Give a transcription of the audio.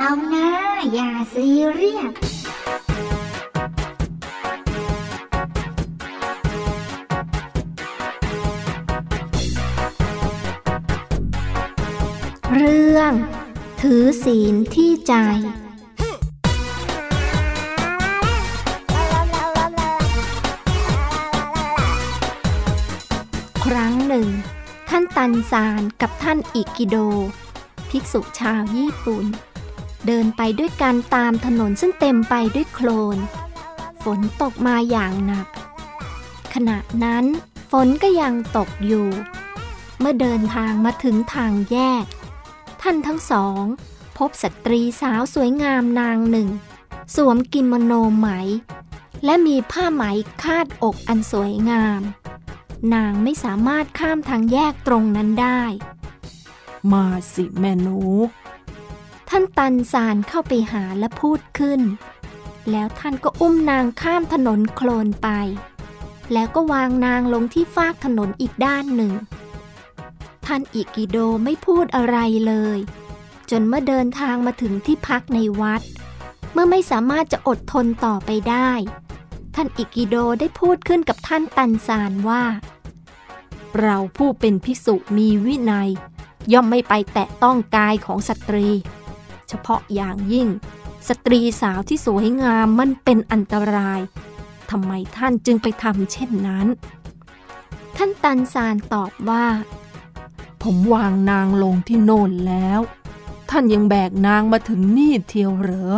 เอานะ อย่าซีเรียสเรื่อง ถือศีลที่ใจครั้งหนึ่ง ท่านตันซานกับท่านอิกิโด ภิกษุชาวญี่ปุ่น เดินไปด้วยกันตามถนนซึ่งเต็มไปด้วยโคลน ฝนตกมาอย่างหนัก ขณะนั้นฝนก็ยังตกอยู่ เมื่อเดินทางมาถึงทางแยก ท่านทั้งสอง พบสตรีสาวสวยงามนางหนึ่ง สวมกิโมโนไหม และมีผ้าไหมคาดอกอันสวยงาม นางไม่สามารถข้ามทางแยกตรงนั้นได้ มาสิแม่หนู ท่านตันซานเข้าไปหาและพูดขึ้น แล้วท่านก็อุ้มนางข้ามถนนโคลนไป แล้วก็วางนางลงที่ฟากถนนอีกด้านหนึ่ง ท่านอิกิโดไม่พูดอะไรเลย จนเมื่อเดินทางมาถึงที่พักในวัด เมื่อไม่สามารถจะอดทนต่อไปได้ ท่านอิกิโดได้พูดขึ้นกับท่านตันซานว่า เราผู้เป็นพิสุมีวินัยย่อมไม่ไปแตะต้องกายของสตรี เฉพาะอย่างยิ่ง สตรีสาวที่สวยงามมันเป็นอันตรายทำไมท่านจึงไปทำเช่นนั้น ท่านตันซานตอบว่า ผมวางนางลงที่โน่นแล้ว ท่านยังแบกนางมาถึงนี่เทียวเหรอ